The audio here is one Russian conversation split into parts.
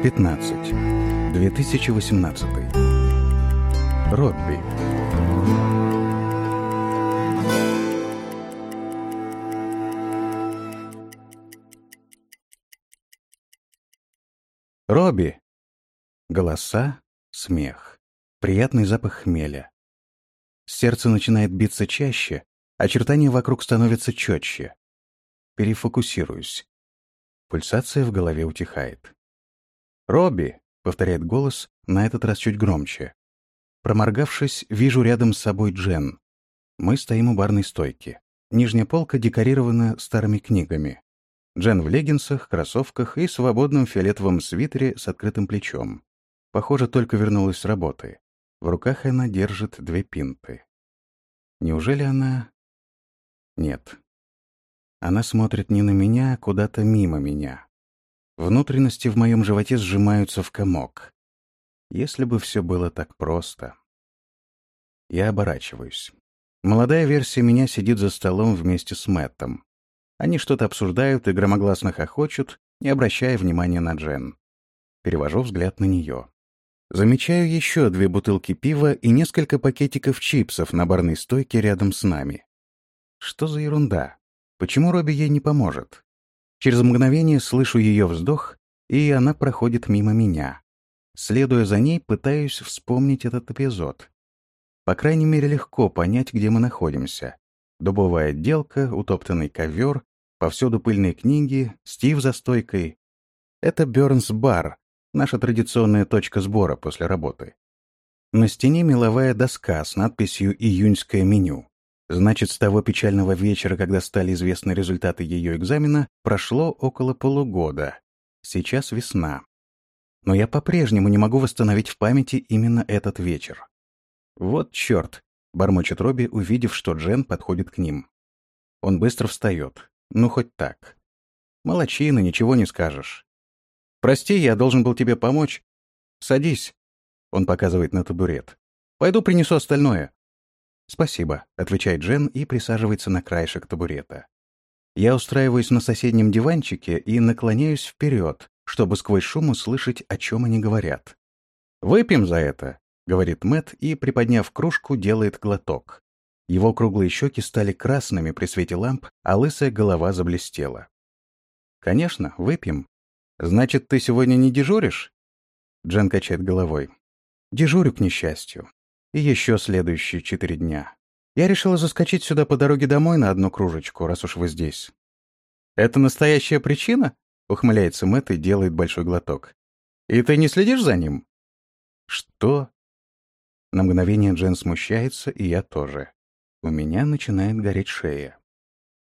15. 2018. Робби. Робби. Голоса, смех, приятный запах хмеля. Сердце начинает биться чаще, очертания вокруг становятся четче. Перефокусируюсь. Пульсация в голове утихает. «Робби!» — повторяет голос, на этот раз чуть громче. Проморгавшись, вижу рядом с собой Джен. Мы стоим у барной стойки. Нижняя полка декорирована старыми книгами. Джен в леггинсах, кроссовках и свободном фиолетовом свитере с открытым плечом. Похоже, только вернулась с работы. В руках она держит две пинты. Неужели она... Нет. Она смотрит не на меня, а куда-то мимо меня. Внутренности в моем животе сжимаются в комок. Если бы все было так просто. Я оборачиваюсь. Молодая версия меня сидит за столом вместе с Мэттом. Они что-то обсуждают и громогласно хохочут, не обращая внимания на Джен. Перевожу взгляд на нее. Замечаю еще две бутылки пива и несколько пакетиков чипсов на барной стойке рядом с нами. Что за ерунда? Почему Робби ей не поможет? Через мгновение слышу ее вздох, и она проходит мимо меня. Следуя за ней, пытаюсь вспомнить этот эпизод. По крайней мере, легко понять, где мы находимся. Дубовая отделка, утоптанный ковер, повсюду пыльные книги, Стив за стойкой. Это Бёрнс Бар, наша традиционная точка сбора после работы. На стене меловая доска с надписью «Июньское меню». Значит, с того печального вечера, когда стали известны результаты ее экзамена, прошло около полугода. Сейчас весна. Но я по-прежнему не могу восстановить в памяти именно этот вечер. «Вот черт!» — бормочет Робби, увидев, что Джен подходит к ним. Он быстро встает. Ну, хоть так. Молодчина, ничего не скажешь. «Прости, я должен был тебе помочь. Садись». Он показывает на табурет. «Пойду принесу остальное». «Спасибо», — отвечает Джен и присаживается на краешек табурета. Я устраиваюсь на соседнем диванчике и наклоняюсь вперед, чтобы сквозь шум услышать, о чем они говорят. «Выпьем за это», — говорит Мэт и, приподняв кружку, делает глоток. Его круглые щеки стали красными при свете ламп, а лысая голова заблестела. «Конечно, выпьем. Значит, ты сегодня не дежуришь?» Джен качает головой. «Дежурю, к несчастью и еще следующие четыре дня. Я решила заскочить сюда по дороге домой на одну кружечку, раз уж вы здесь. «Это настоящая причина?» — ухмыляется Мэтт и делает большой глоток. «И ты не следишь за ним?» «Что?» На мгновение Джен смущается, и я тоже. У меня начинает гореть шея.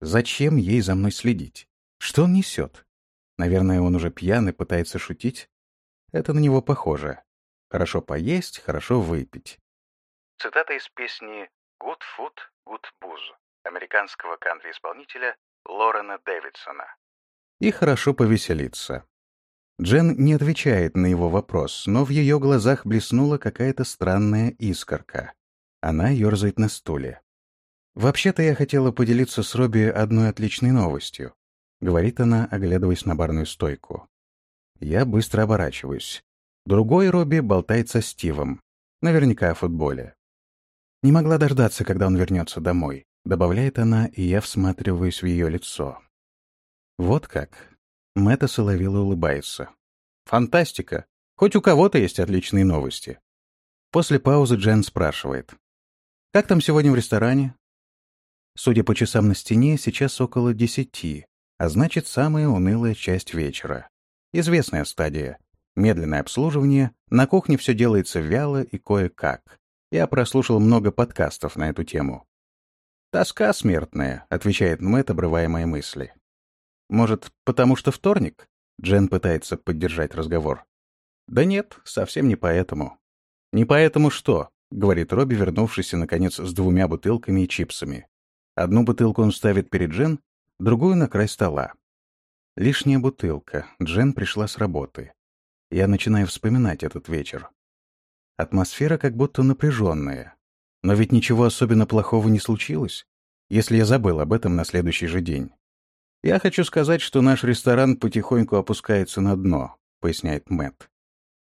Зачем ей за мной следить? Что он несет? Наверное, он уже пьян и пытается шутить. Это на него похоже. Хорошо поесть, хорошо выпить. Цитата из песни «Good Food, Good Booze» американского кантри-исполнителя Лорена Дэвидсона. И хорошо повеселиться. Джен не отвечает на его вопрос, но в ее глазах блеснула какая-то странная искорка. Она ерзает на стуле. «Вообще-то я хотела поделиться с Робби одной отличной новостью», — говорит она, оглядываясь на барную стойку. Я быстро оборачиваюсь. Другой Робби болтает со Стивом. Наверняка о футболе. Не могла дождаться, когда он вернется домой, добавляет она, и я всматриваюсь в ее лицо. Вот как. Мэтта Соловила улыбается. Фантастика. Хоть у кого-то есть отличные новости. После паузы Джен спрашивает. «Как там сегодня в ресторане?» Судя по часам на стене, сейчас около десяти, а значит, самая унылая часть вечера. Известная стадия. Медленное обслуживание, на кухне все делается вяло и кое-как. Я прослушал много подкастов на эту тему. «Тоска смертная», — отвечает Мэтт, обрывая мои мысли. «Может, потому что вторник?» — Джен пытается поддержать разговор. «Да нет, совсем не поэтому». «Не поэтому что?» — говорит Робби, вернувшийся, наконец, с двумя бутылками и чипсами. Одну бутылку он ставит перед Джен, другую — на край стола. Лишняя бутылка. Джен пришла с работы. Я начинаю вспоминать этот вечер. Атмосфера как будто напряженная. Но ведь ничего особенно плохого не случилось, если я забыл об этом на следующий же день. Я хочу сказать, что наш ресторан потихоньку опускается на дно. — поясняет Мэтт.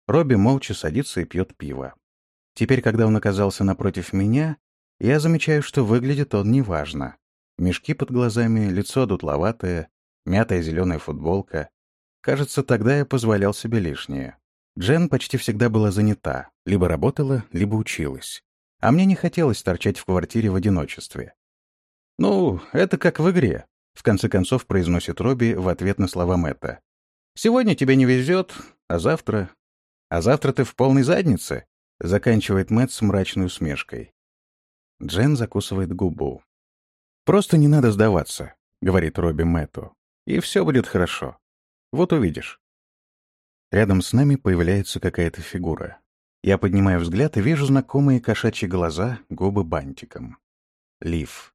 Робби молча садится и пьет пиво. Теперь, когда он оказался напротив меня, я замечаю, что выглядит он неважно. Мешки под глазами, лицо дутловатое, мятая зеленая футболка. Кажется, тогда я позволял себе лишнее. Джен почти всегда была занята, либо работала, либо училась. А мне не хотелось торчать в квартире в одиночестве. «Ну, это как в игре», — в конце концов произносит Робби в ответ на слова Мэтта. «Сегодня тебе не везет, а завтра... А завтра ты в полной заднице», — заканчивает Мэтт с мрачной усмешкой. Джен закусывает губу. «Просто не надо сдаваться», — говорит Робби Мэтту. «И все будет хорошо. Вот увидишь». Рядом с нами появляется какая-то фигура. Я поднимаю взгляд и вижу знакомые кошачьи глаза, губы бантиком. Лив.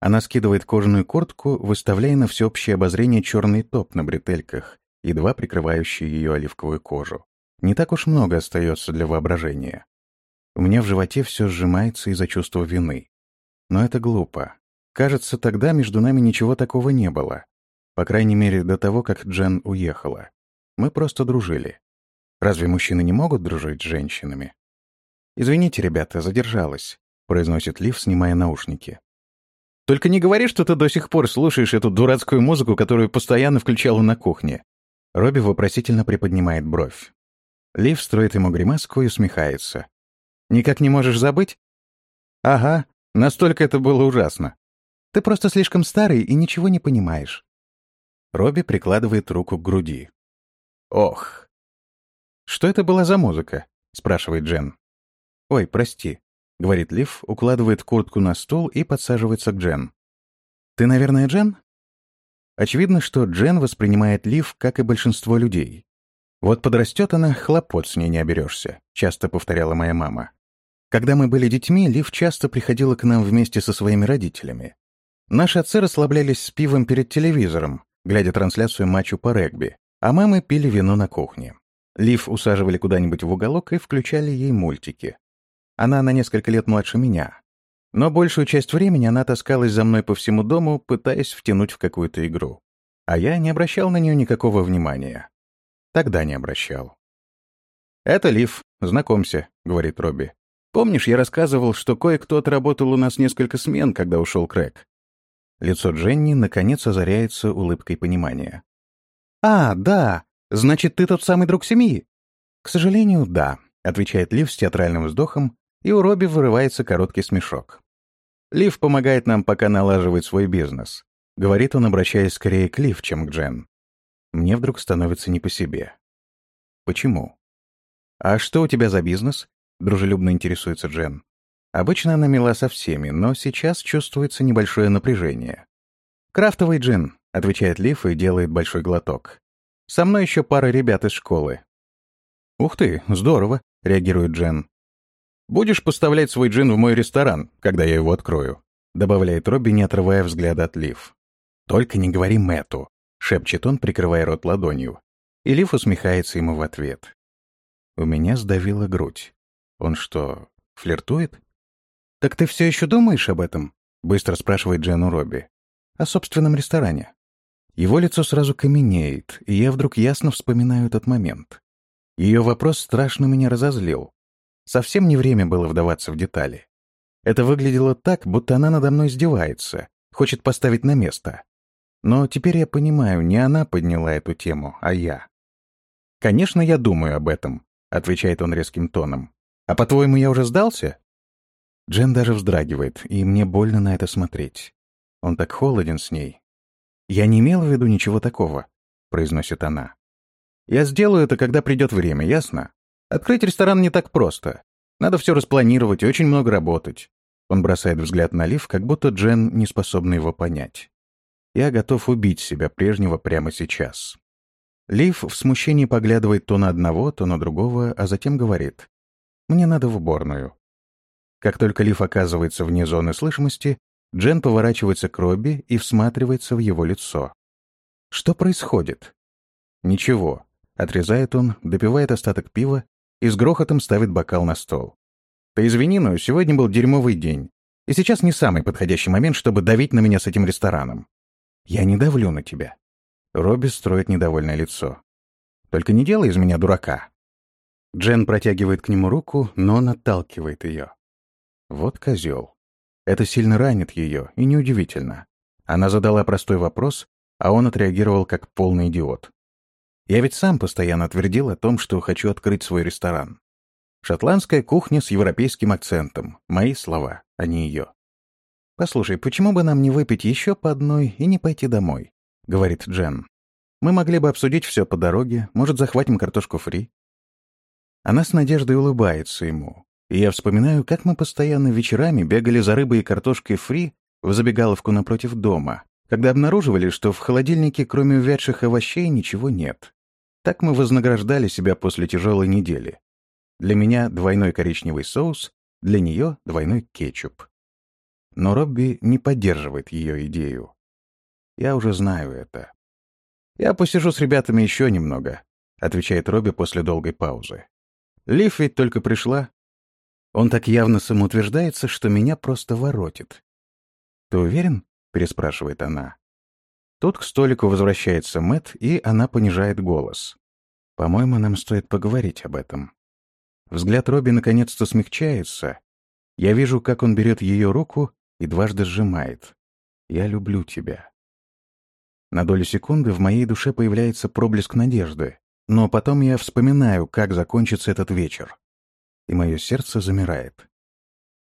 Она скидывает кожаную куртку, выставляя на всеобщее обозрение черный топ на бретельках, едва прикрывающий ее оливковую кожу. Не так уж много остается для воображения. У меня в животе все сжимается из-за чувства вины. Но это глупо. Кажется, тогда между нами ничего такого не было. По крайней мере, до того, как Джен уехала. Мы просто дружили. Разве мужчины не могут дружить с женщинами? «Извините, ребята, задержалась», — произносит Лив, снимая наушники. «Только не говори, что ты до сих пор слушаешь эту дурацкую музыку, которую постоянно включала на кухне». Робби вопросительно приподнимает бровь. Лив строит ему гримаску и усмехается. «Никак не можешь забыть?» «Ага, настолько это было ужасно. Ты просто слишком старый и ничего не понимаешь». Робби прикладывает руку к груди. «Ох, «Что это была за музыка?» — спрашивает Джен. «Ой, прости», — говорит Лив, укладывает куртку на стол и подсаживается к Джен. «Ты, наверное, Джен?» Очевидно, что Джен воспринимает Лив, как и большинство людей. «Вот подрастет она, хлопот с ней не оберешься», — часто повторяла моя мама. Когда мы были детьми, Лив часто приходила к нам вместе со своими родителями. Наши отцы расслаблялись с пивом перед телевизором, глядя трансляцию матчу по регби, а мамы пили вино на кухне. Лив усаживали куда-нибудь в уголок и включали ей мультики. Она на несколько лет младше меня. Но большую часть времени она таскалась за мной по всему дому, пытаясь втянуть в какую-то игру. А я не обращал на нее никакого внимания. Тогда не обращал. «Это Лив, знакомься», — говорит Робби. «Помнишь, я рассказывал, что кое-кто отработал у нас несколько смен, когда ушел Крэг?» Лицо Дженни, наконец, озаряется улыбкой понимания. «А, да, «Значит, ты тот самый друг семьи?» «К сожалению, да», — отвечает Лив с театральным вздохом, и у Робби вырывается короткий смешок. «Лив помогает нам, пока налаживает свой бизнес», — говорит он, обращаясь скорее к Лив, чем к Джен. Мне вдруг становится не по себе. «Почему?» «А что у тебя за бизнес?» — дружелюбно интересуется Джен. Обычно она мила со всеми, но сейчас чувствуется небольшое напряжение. «Крафтовый джин», — отвечает Лив и делает большой глоток. Со мной еще пара ребят из школы». «Ух ты, здорово», — реагирует Джен. «Будешь поставлять свой джин в мой ресторан, когда я его открою», — добавляет Робби, не отрывая взгляда от Лив. «Только не говори Мэту», — шепчет он, прикрывая рот ладонью. И Лив усмехается ему в ответ. У меня сдавила грудь. Он что, флиртует? «Так ты все еще думаешь об этом?» — быстро спрашивает Джен у Робби. «О собственном ресторане». Его лицо сразу каменеет, и я вдруг ясно вспоминаю этот момент. Ее вопрос страшно меня разозлил. Совсем не время было вдаваться в детали. Это выглядело так, будто она надо мной издевается, хочет поставить на место. Но теперь я понимаю, не она подняла эту тему, а я. «Конечно, я думаю об этом», — отвечает он резким тоном. «А по-твоему, я уже сдался?» Джен даже вздрагивает, и мне больно на это смотреть. Он так холоден с ней, «Я не имела в виду ничего такого», — произносит она. «Я сделаю это, когда придет время, ясно? Открыть ресторан не так просто. Надо все распланировать и очень много работать». Он бросает взгляд на Лив, как будто Джен не способна его понять. «Я готов убить себя прежнего прямо сейчас». Лив в смущении поглядывает то на одного, то на другого, а затем говорит. «Мне надо в уборную». Как только Лив оказывается вне зоны слышимости, Джен поворачивается к Робби и всматривается в его лицо. Что происходит? Ничего. Отрезает он, допивает остаток пива и с грохотом ставит бокал на стол. Ты извини, но сегодня был дерьмовый день. И сейчас не самый подходящий момент, чтобы давить на меня с этим рестораном. Я не давлю на тебя. Робби строит недовольное лицо. Только не делай из меня дурака». Джен протягивает к нему руку, но он отталкивает ее. Вот козел. Это сильно ранит ее, и неудивительно. Она задала простой вопрос, а он отреагировал как полный идиот. Я ведь сам постоянно твердил о том, что хочу открыть свой ресторан. Шотландская кухня с европейским акцентом. Мои слова, а не ее. «Послушай, почему бы нам не выпить еще по одной и не пойти домой?» — говорит Джен. «Мы могли бы обсудить все по дороге, может, захватим картошку фри?» Она с надеждой улыбается ему, и я вспоминаю, как мы постоянно вечерами бегали за рыбой и картошкой фри в забегаловку напротив дома, когда обнаруживали, что в холодильнике кроме увядших овощей ничего нет. Так мы вознаграждали себя после тяжелой недели. Для меня двойной коричневый соус, для нее двойной кетчуп. Но Робби не поддерживает ее идею. Я уже знаю это. «Я посижу с ребятами еще немного», — отвечает Робби после долгой паузы. «Лив ведь только пришла». Он так явно самоутверждается, что меня просто воротит. «Ты уверен?» — переспрашивает она. Тут к столику возвращается Мэт, и она понижает голос. «По-моему, нам стоит поговорить об этом». Взгляд Робби наконец-то смягчается. Я вижу, как он берет ее руку и дважды сжимает. «Я люблю тебя». На долю секунды в моей душе появляется проблеск надежды, но потом я вспоминаю, как закончится этот вечер. И мое сердце замирает.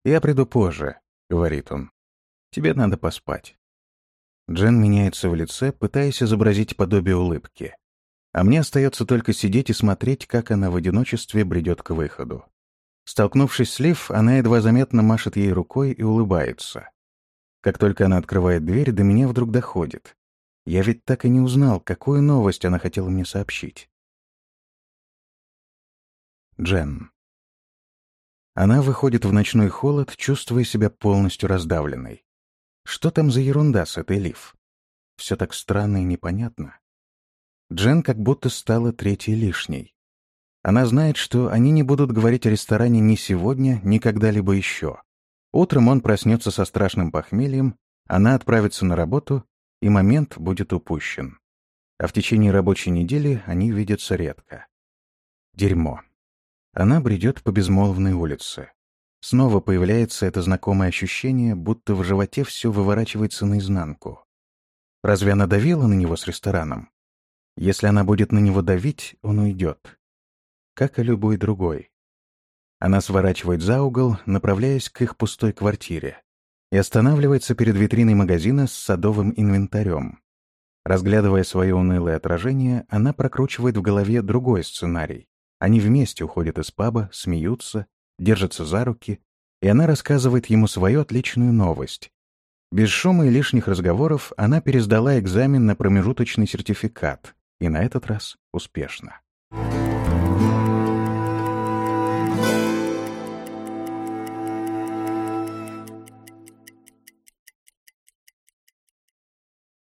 «Я приду позже», — говорит он. «Тебе надо поспать». Джен меняется в лице, пытаясь изобразить подобие улыбки а мне остается только сидеть и смотреть, как она в одиночестве бредет к выходу. Столкнувшись с Лив, она едва заметно машет ей рукой и улыбается. Как только она открывает дверь, до меня вдруг доходит. Я ведь так и не узнал, какую новость она хотела мне сообщить. Джен. Она выходит в ночной холод, чувствуя себя полностью раздавленной. Что там за ерунда с этой Лив? Все так странно и непонятно. Джен как будто стала третьей лишней. Она знает, что они не будут говорить о ресторане ни сегодня, ни когда-либо еще. Утром он проснется со страшным похмельем, она отправится на работу, и момент будет упущен. А в течение рабочей недели они видятся редко. Дерьмо. Она бредет по безмолвной улице. Снова появляется это знакомое ощущение, будто в животе все выворачивается наизнанку. Разве она давила на него с рестораном? Если она будет на него давить, он уйдет. Как и любой другой. Она сворачивает за угол, направляясь к их пустой квартире, и останавливается перед витриной магазина с садовым инвентарем. Разглядывая свое унылое отражение, она прокручивает в голове другой сценарий. Они вместе уходят из паба, смеются, держатся за руки, и она рассказывает ему свою отличную новость. Без шума и лишних разговоров она пересдала экзамен на промежуточный сертификат, и на этот раз успешно.